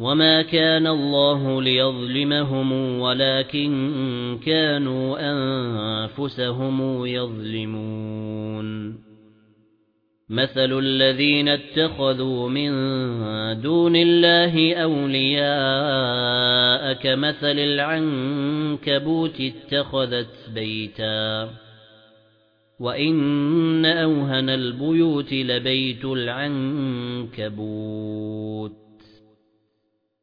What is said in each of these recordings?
وما كان الله ليظلمهم ولكن كانوا أنفسهم يظلمون مثل الذين اتخذوا من دون الله أولياء كمثل العنكبوت اتخذت بيتا وإن أوهن البيوت لبيت العنكبوت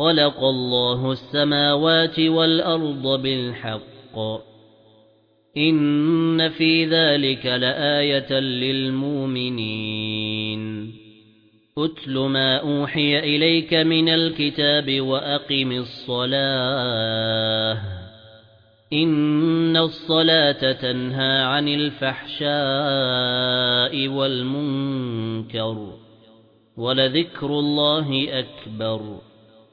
خلق الله السماوات والأرض بالحق. إن في ذلك لآية للمؤمنين. أتل ما أوحي إليك من الكتاب وأقم الصلاة. إن الصلاة تنهى عن الفحشاء والمنكر. ولذكر الله أكبر.